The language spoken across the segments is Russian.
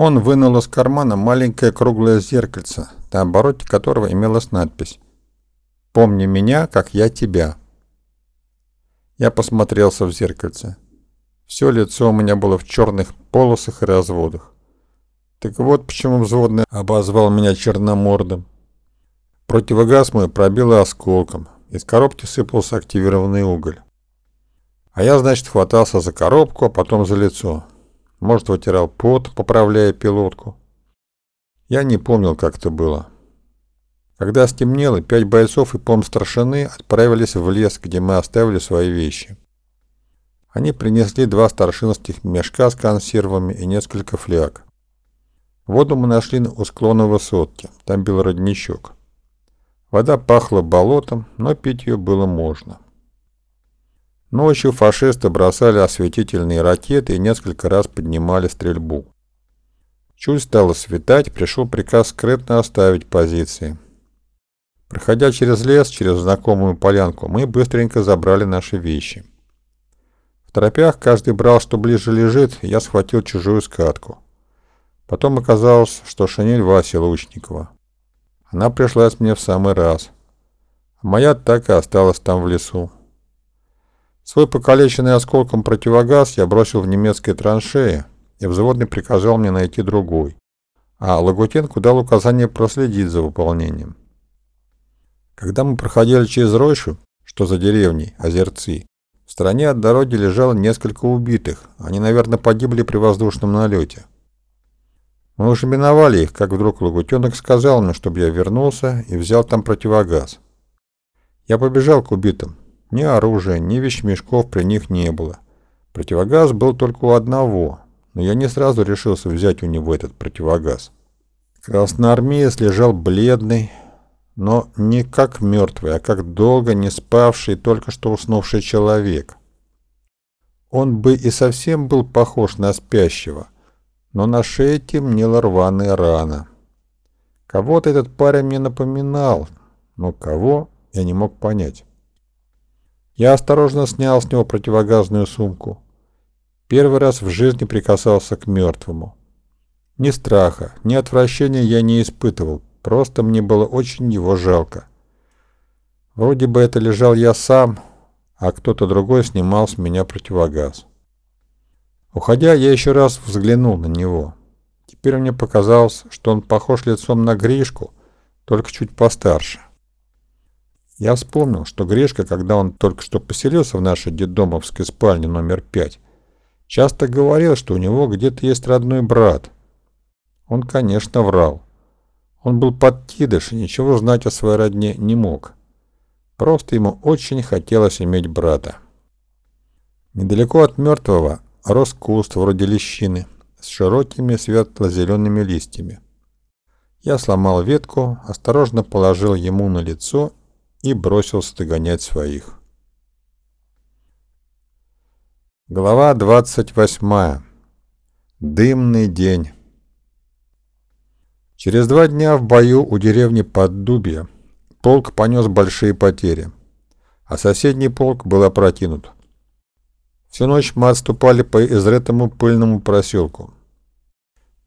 Он вынул из кармана маленькое круглое зеркальце, на обороте которого имелась надпись «Помни меня, как я тебя». Я посмотрелся в зеркальце. Все лицо у меня было в черных полосах и разводах. Так вот почему взводный обозвал меня черномордом. Противогаз мой пробило осколком. Из коробки сыпался активированный уголь. А я, значит, хватался за коробку, а потом за лицо. Может, вытирал пот, поправляя пилотку. Я не помнил, как это было. Когда стемнело, пять бойцов и помстаршины отправились в лес, где мы оставили свои вещи. Они принесли два старшинских мешка с консервами и несколько фляг. Воду мы нашли у склона высотки, там был родничок. Вода пахла болотом, но пить ее было можно. Ночью фашисты бросали осветительные ракеты и несколько раз поднимали стрельбу. Чуть стало светать, пришел приказ скрытно оставить позиции. Проходя через лес, через знакомую полянку, мы быстренько забрали наши вещи. В тропях каждый брал, что ближе лежит, я схватил чужую скатку. Потом оказалось, что шинель Васи Лучникова. Она пришлась мне в самый раз. Моя так и осталась там в лесу. Свой покалеченный осколком противогаз я бросил в немецкой траншее, и взводный приказал мне найти другой. А Лагутенко дал указание проследить за выполнением. Когда мы проходили через Ройшу, что за деревней, Озерцы, в стороне от дороги лежало несколько убитых, они, наверное, погибли при воздушном налете. Мы уже миновали их, как вдруг Лагутенок сказал мне, чтобы я вернулся и взял там противогаз. Я побежал к убитым. Ни оружия, ни вещмешков при них не было. Противогаз был только у одного, но я не сразу решился взять у него этот противогаз. Красноармеец лежал бледный, но не как мертвый, а как долго не спавший, только что уснувший человек. Он бы и совсем был похож на спящего – но на шее темнела рваная рана. Кого-то этот парень мне напоминал, но кого я не мог понять. Я осторожно снял с него противогазную сумку. Первый раз в жизни прикасался к мертвому. Ни страха, ни отвращения я не испытывал, просто мне было очень его жалко. Вроде бы это лежал я сам, а кто-то другой снимал с меня противогаз. Уходя, я еще раз взглянул на него. Теперь мне показалось, что он похож лицом на Гришку, только чуть постарше. Я вспомнил, что Гришка, когда он только что поселился в нашей детдомовской спальне номер пять, часто говорил, что у него где-то есть родной брат. Он, конечно, врал. Он был подкидыш и ничего знать о своей родне не мог. Просто ему очень хотелось иметь брата. Недалеко от мертвого рос куст вроде лещины с широкими светло-зелеными листьями. Я сломал ветку, осторожно положил ему на лицо и бросился догонять своих. Глава 28. Дымный день. Через два дня в бою у деревни Поддубья полк понес большие потери, а соседний полк был опрокинут. Всю ночь мы отступали по изрытому пыльному проселку.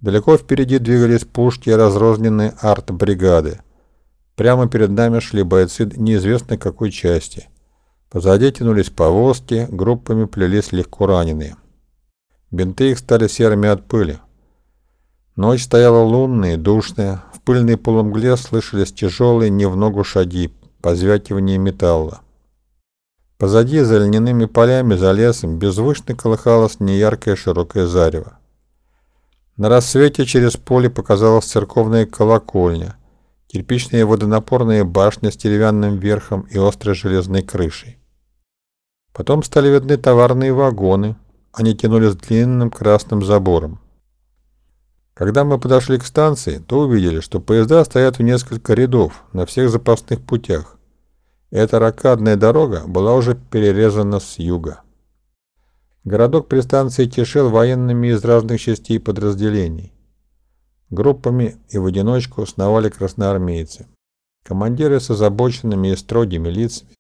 Далеко впереди двигались пушки и разрозненные арт-бригады. Прямо перед нами шли бойцы неизвестной какой части. Позади тянулись повозки, группами плелись легко раненые. Бинты их стали серыми от пыли. Ночь стояла лунная и душная, в пыльной полумгле слышались тяжелые не в ногу шаги, позвякивание металла. Позади, за льняными полями, за лесом, беззвучно колыхалось неяркое широкое зарево. На рассвете через поле показалась церковная колокольня, кирпичные водонапорные башни с деревянным верхом и острой железной крышей. Потом стали видны товарные вагоны, они тянулись длинным красным забором. Когда мы подошли к станции, то увидели, что поезда стоят в несколько рядов на всех запасных путях. Эта ракадная дорога была уже перерезана с юга. Городок при станции кишел военными из разных частей подразделений. Группами и в одиночку сновали красноармейцы. Командиры с озабоченными и строгими лицами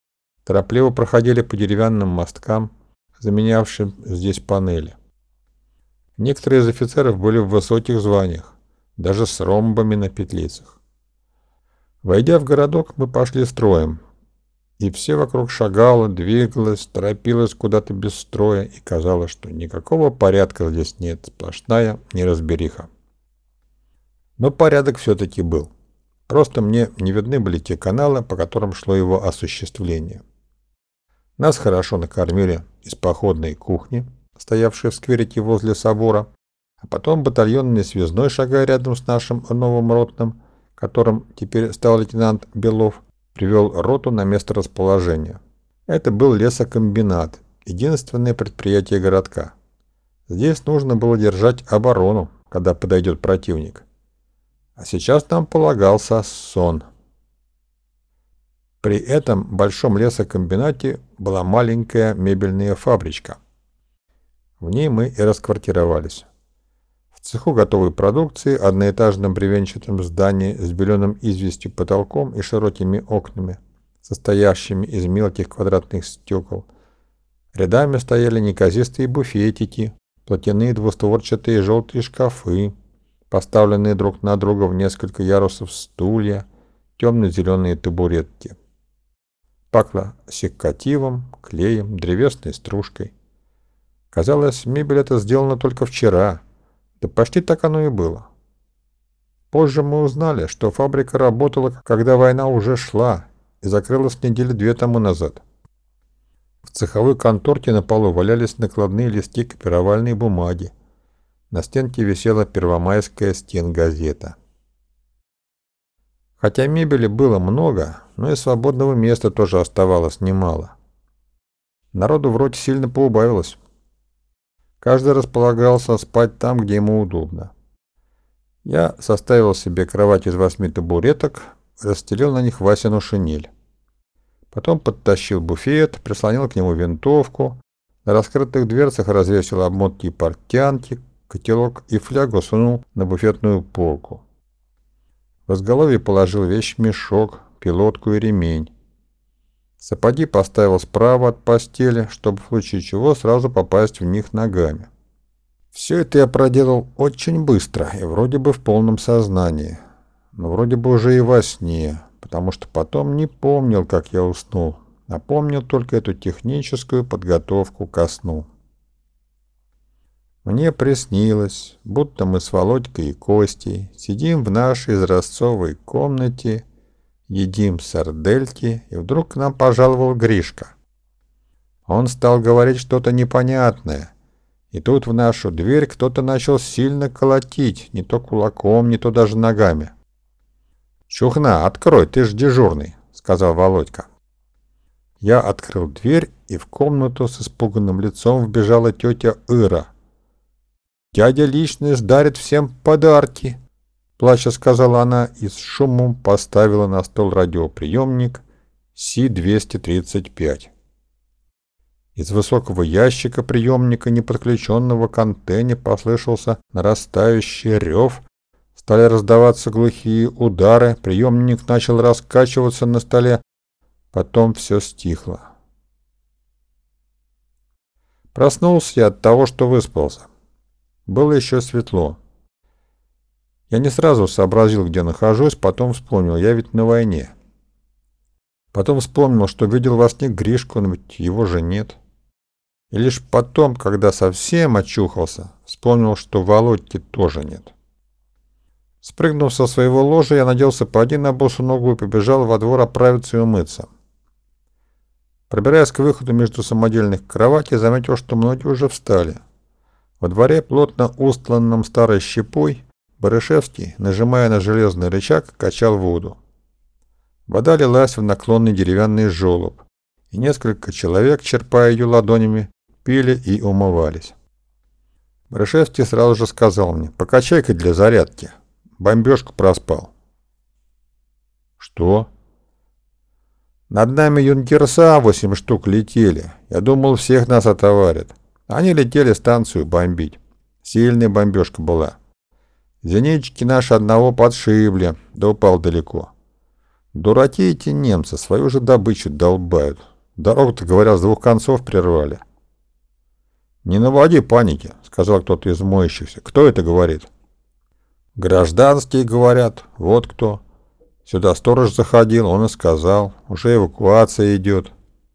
торопливо проходили по деревянным мосткам, заменявшим здесь панели. Некоторые из офицеров были в высоких званиях, даже с ромбами на петлицах. Войдя в городок, мы пошли строем, и все вокруг шагало, двигалось, торопилось куда-то без строя, и казалось, что никакого порядка здесь нет, сплошная неразбериха. Но порядок все-таки был. Просто мне не видны были те каналы, по которым шло его осуществление. Нас хорошо накормили из походной кухни, стоявшей в скверике возле собора, а потом батальонный связной, шагая рядом с нашим новым ротным, которым теперь стал лейтенант Белов, привел роту на место расположения. Это был лесокомбинат, единственное предприятие городка. Здесь нужно было держать оборону, когда подойдет противник. А сейчас нам полагался сон. При этом большом лесокомбинате была маленькая мебельная фабричка. В ней мы и расквартировались. В цеху готовой продукции, одноэтажном бревенчатом здании с беленым известью потолком и широкими окнами, состоящими из мелких квадратных стекол, рядами стояли неказистые буфетики, платяные двустворчатые желтые шкафы, поставленные друг на друга в несколько ярусов стулья, темно-зеленые табуретки. Пахло секативом, клеем, древесной стружкой. Казалось, мебель эта сделана только вчера — да почти так оно и было. Позже мы узнали, что фабрика работала, когда война уже шла, и закрылась недели две тому назад. В цеховой конторке на полу валялись накладные листы копировальной бумаги. На стенке висела первомайская стенгазета. Хотя мебели было много, но и свободного места тоже оставалось немало. Народу вроде сильно поубавилось. Каждый располагался спать там, где ему удобно. Я составил себе кровать из восьми табуреток, расстелил на них Васину шинель. Потом подтащил буфет, прислонил к нему винтовку, на раскрытых дверцах развесил обмотки и портянки, котелок и флягу сунул на буфетную полку. В изголовье положил вещь мешок, пилотку и ремень. Сапоги поставил справа от постели, чтобы в случае чего сразу попасть в них ногами. Все это я проделал очень быстро и вроде бы в полном сознании. Но вроде бы уже и во сне, потому что потом не помнил, как я уснул, а помнил только эту техническую подготовку ко сну. Мне приснилось, будто мы с Володькой и Костей сидим в нашей изразцовой комнате едим сардельки, и вдруг к нам пожаловал Гришка. Он стал говорить что-то непонятное, и тут в нашу дверь кто-то начал сильно колотить, не то кулаком, не то даже ногами. «Чухна, открой, ты ж дежурный», — сказал Володька. Я открыл дверь, и в комнату с испуганным лицом вбежала тетя Ира. «Дядя лично дарит всем подарки», Плача сказала она и с шумом поставила на стол радиоприемник Си-235. Из высокого ящика приемника, не подключенного к антенне, послышался нарастающий рев. Стали раздаваться глухие удары, приемник начал раскачиваться на столе, потом все стихло. Проснулся я от того, что выспался. Было еще светло. Я не сразу сообразил, где нахожусь, потом вспомнил, я ведь на войне. Потом вспомнил, что видел во сне Гришку, но ведь его же нет. И лишь потом, когда совсем очухался, вспомнил, что Володьки тоже нет. Спрыгнув со своего ложа, я надел сапоги на босу ногу и побежал во двор оправиться и умыться. Пробираясь к выходу между самодельных кроватей, заметил, что многие уже встали. Во дворе, плотно устланном старой щепой, Барышевский, нажимая на железный рычаг, качал воду. Вода лилась в наклонный деревянный желоб, и несколько человек, черпая ее ладонями, пили и умывались. Барышевский сразу же сказал мне, покачай-ка для зарядки. Бомбежку проспал. Что? Над нами юнкерса восемь штук летели. Я думал, всех нас отоварят. Они летели станцию бомбить. Сильная бомбежка была. Зенитчики наши одного подшибли, да упал далеко. Дураки эти немцы, свою же добычу долбают. Дорогу-то, говорят, с двух концов прервали. «Не наводи паники», — сказал кто-то из моющихся. «Кто это говорит?» «Гражданские говорят. Вот кто. Сюда сторож заходил, он и сказал. Уже эвакуация идет».